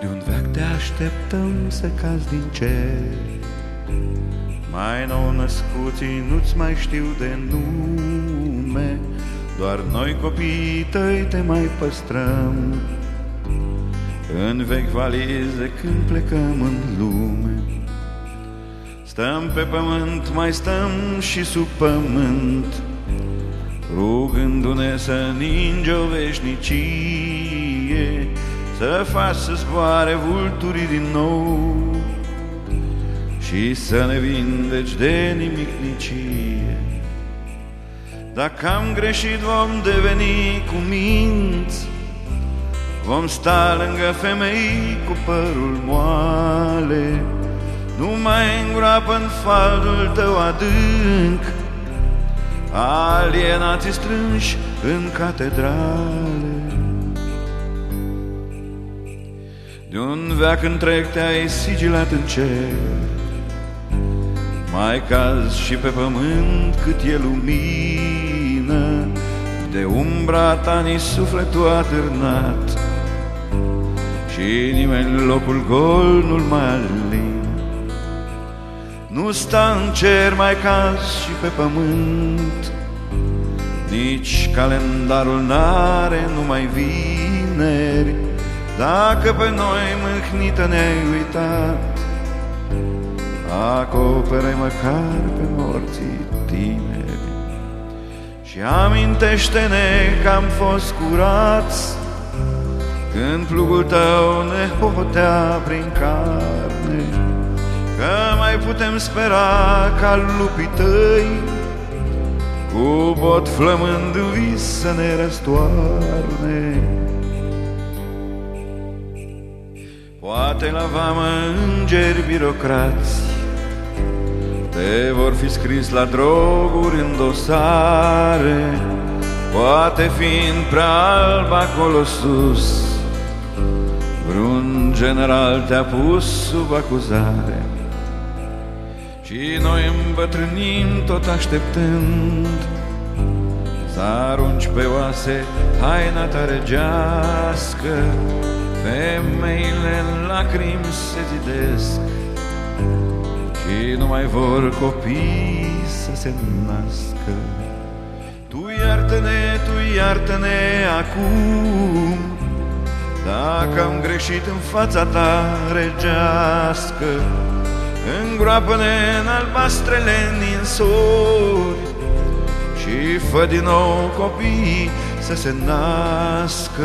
De un veac te așteptăm să cazi din cer. Mai nou născuții nu-ți mai știu de nume. Doar noi copiii tăi te mai păstrăm. În vechi valize când plecăm în lume Stăm pe pământ, mai stăm și sub pământ Rugându-ne să ninge o veșnicie Să faci să zboare vulturii din nou Și să ne vindeci de nimicnicie Dacă am greșit vom deveni cu minți Vom sta lângă femei cu părul moale Nu mai îngroapă în faldul tău adânc alienații strânși în catedrale. De un veac întreg te-ai sigilat în cer, mai caz și pe pământ cât e lumină, de umbra ta ni sufletul a târnat și nimeni locul gol nu-l mai alin. Nu sta în cer mai caz și pe pământ, Nici calendarul n-are numai vineri, Dacă pe noi mâhnită ne-ai uitat, Acopere măcar pe morții tineri. Și amintește-ne că am fost curați Când plugul tău ne hotea prin carne. Că mai putem spera ca lupii tăi Cu bot flămând vis să ne răstoarne Poate la vamă îngeri birocrați. Te vor fi scris la droguri în dosare Poate fiind prea alb acolo sus. Vreun general te-a pus sub acuzare. Și noi îmbătrânim tot așteptând Să arunci pe oase haina ta regească Femeile în lacrimi se zidesc Și nu mai vor copii să se nască. Tu iartă-ne, tu iartă-ne acum Dacă am greșit în fața ta regească Îngroapă-ne în albastrele ninsori Și fă din nou copii să se nască